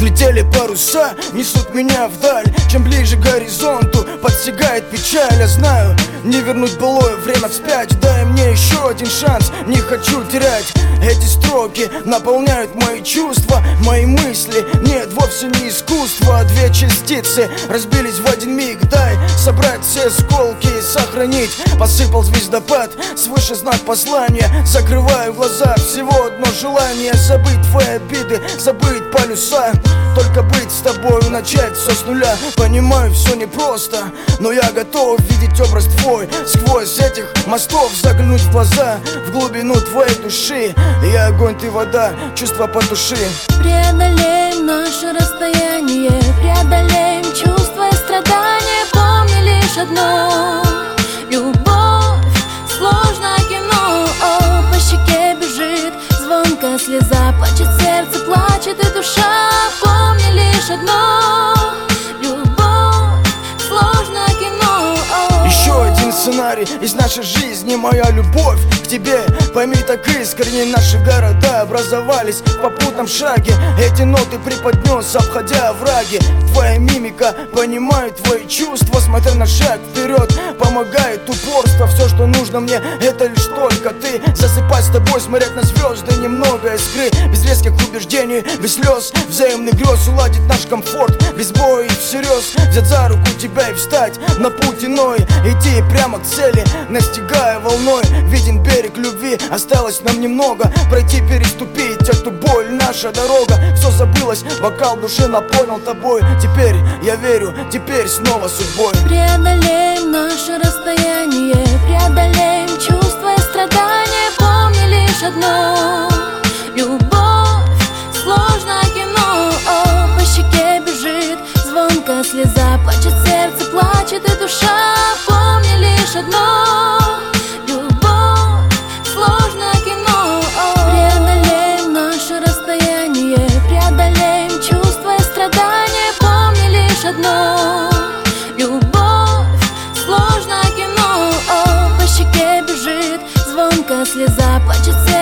Взлетели паруса, несут меня вдаль. Чем ближе к горизонту, подсягает печаль. Я знаю, не вернуть былое время вспять. Дай мне еще один шанс, не хочу терять Эти строки. Наполняют мои чувства Мои мысли, нет, вовсе не искусство. Две частицы разбились в один миг. Дай собрать все осколки и сохранить. Посыпал звездопад, свыше знак послания. Закрываю глаза, всего одно желание. Забыть твои обиды, забыть полюса. Только быть с тобой, начать все с нуля. Понимаю, все непросто, но я готов видеть образ твой. Сквозь этих мостов заглянуть в глаза В глубину твоей души. Я огонь, ты вода, чувства потуши. Преодолеем наше расстояние Преодолеем Плачет сердце, плачет и душа. Помни лишь одно. Любовь, сложное кино. Еще один сценарий из нашей жизни Моя любовь тебе. Пойми так искренне Наши города образовались в попутном шаге. Эти ноты преподнес, обходя враги. Твоя мимика, понимаю твои чувства Смотря на шаг вперед, помогает упорство Все, что нужно мне, это лишь только ты. Засыпать с тобой, смотреть на звезды Немного искры, без резких убеждений Без слез, взаимных грез Уладить наш комфорт, без боя и всерьез Взять за руку тебя и встать на путь иной. Идти прямо к цели, настигая волной. Виден берег любви, осталось нам немного. Пройти, переступить эту боль, наша дорога. Все забылось, бокал души наполнил тобой. Теперь я верю, теперь снова судьбой. Преодолеем наше расстояние Преодолеем чувства и страдания. Помни лишь одно. Любовь, сложное кино. О, По щеке бежит звонкая слеза. Плачет сердце, плачет и душа. Помни лишь одно одно. Любовь, сложное кино. О, По щеке бежит звонко слеза, плачет сердце.